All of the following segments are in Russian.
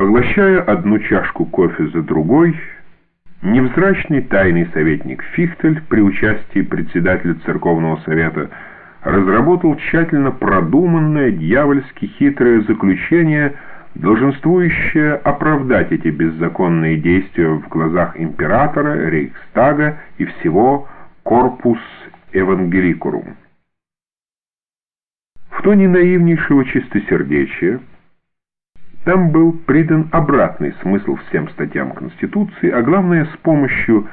Поглощая одну чашку кофе за другой, невзрачный тайный советник Фихтель при участии председателя церковного совета разработал тщательно продуманное дьявольски хитрое заключение, долженствующее оправдать эти беззаконные действия в глазах императора, Рейхстага и всего «Корпус Евангеликурум». В тоне наивнейшего чистосердечия там был придан обратный смысл всем статьям Конституции, а главное с помощью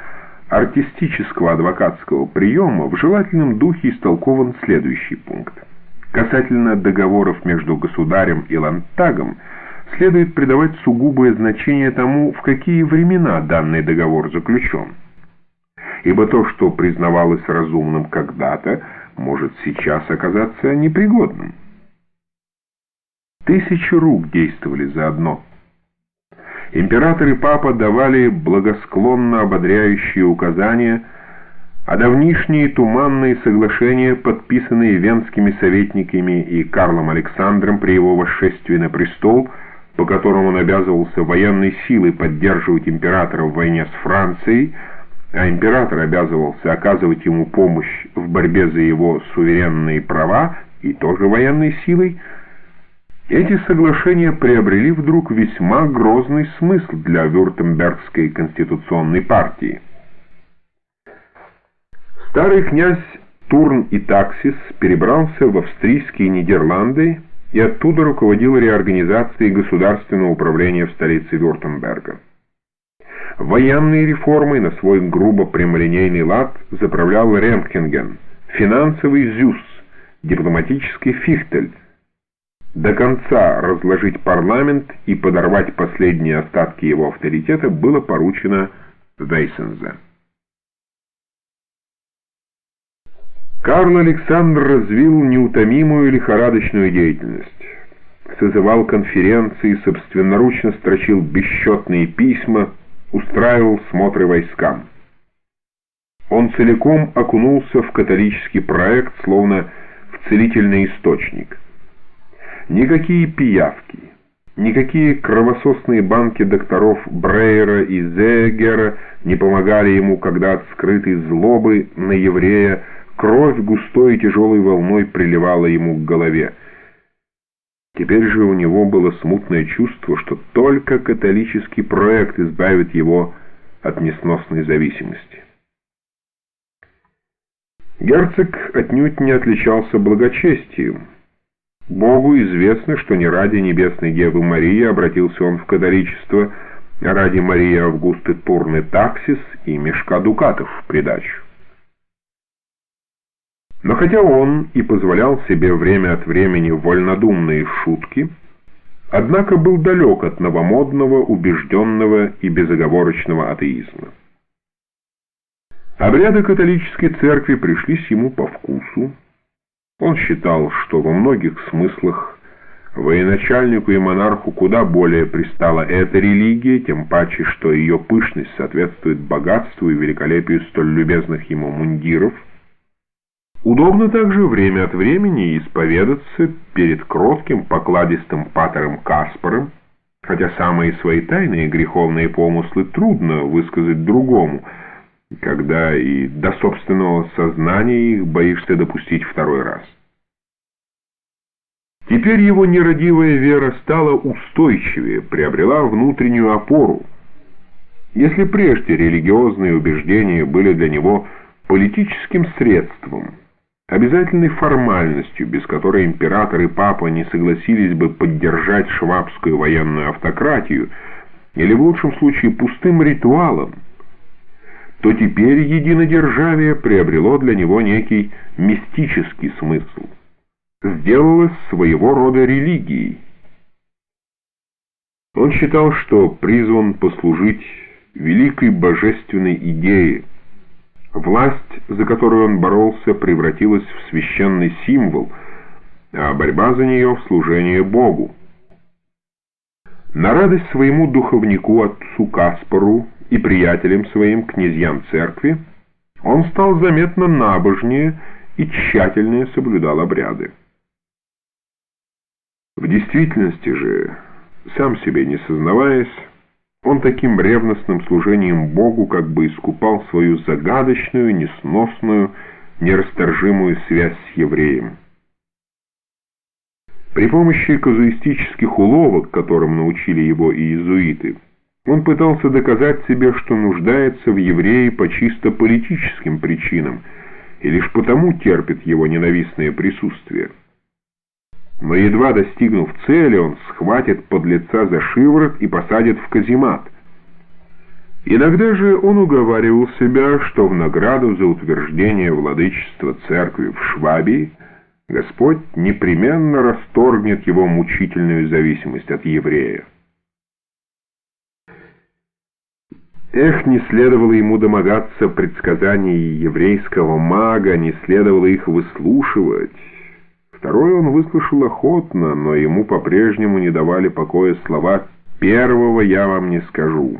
артистического адвокатского приема в желательном духе истолкован следующий пункт. Касательно договоров между государем и лантагом следует придавать сугубое значение тому, в какие времена данный договор заключен. Ибо то, что признавалось разумным когда-то, может сейчас оказаться непригодным. Тысячи рук действовали заодно. Император и папа давали благосклонно ободряющие указания, а давнишние туманные соглашения, подписанные венскими советниками и Карлом Александром при его восшествии на престол, по которому он обязывался военной силой поддерживать императора в войне с Францией, а император обязывался оказывать ему помощь в борьбе за его суверенные права и тоже военной силой, эти соглашения приобрели вдруг весьма грозный смысл для Вюртембергской конституционной партии. Старый князь Турн и Таксис перебрался в австрийские Нидерланды и оттуда руководил реорганизацией государственного управления в столице Вюртемберга. Военные реформы на свой грубо прямолинейный лад заправлял Рентхенген, финансовый Зюс, дипломатический Фихтель, до конца разложить парламент и подорвать последние остатки его авторитета было поручено Вейсензе. Карл Александр развил неутомимую лихорадочную деятельность. Созывал конференции, собственноручно строчил бесчетные письма, устраивал смотры войскам. Он целиком окунулся в католический проект, словно в целительный источник – Никакие пиявки, никакие кровососные банки докторов Брейера и Зегера не помогали ему, когда от скрытой злобы на еврея кровь густой и тяжелой волной приливала ему к голове. Теперь же у него было смутное чувство, что только католический проект избавит его от несносной зависимости. Герцог отнюдь не отличался благочестием. Богу известно, что не ради небесной Девы Марии обратился он в католичество, а ради Марии Августы Турны Таксис и мешка дукатов в придачу. Но хотя он и позволял себе время от времени вольнодумные шутки, однако был далек от новомодного, убежденного и безоговорочного атеизма. Обряды католической церкви пришлись ему по вкусу, он считал, что во многих смыслах военачальнику и монарху куда более пристала эта религия, тем паче, что ее пышность соответствует богатству и великолепию столь любезных ему мундиров. Удобно также время от времени исповедаться перед кротким покладистым патером Каспаром, хотя самые свои тайные греховные помыслы трудно высказать другому – когда и до собственного сознания их боишься допустить второй раз. Теперь его нерадивая вера стала устойчивее, приобрела внутреннюю опору. Если прежде религиозные убеждения были для него политическим средством, обязательной формальностью, без которой император и папа не согласились бы поддержать швабскую военную автократию, или в лучшем случае пустым ритуалом, то теперь единодержавие приобрело для него некий мистический смысл, сделалось своего рода религией. Он считал, что призван послужить великой божественной идее. Власть, за которую он боролся, превратилась в священный символ, а борьба за нее в служение Богу. На радость своему духовнику отцу Каспару и приятелям своим, князьям церкви, он стал заметно набожнее и тщательнее соблюдал обряды. В действительности же Сам себе не сознаваясь, он таким ревностным служением Богу как бы искупал свою загадочную, несносную, нерасторжимую связь с евреем. При помощи казуистических уловок, которым научили его иезуиты, он пытался доказать себе, что нуждается в еврее по чисто политическим причинам, и лишь потому терпит его ненавистное присутствие. Но едва достигнув цели, он схватит подлеца за шиворот и посадит в каземат. Иногда же он уговаривал себя, что в награду за утверждение владычества церкви в Швабии Господь непременно расторгнет его мучительную зависимость от еврея. Эх, не следовало ему домогаться предсказаний еврейского мага, не следовало их выслушивать. Второй он выслушал охотно, но ему по-прежнему не давали покоя слова «первого я вам не скажу».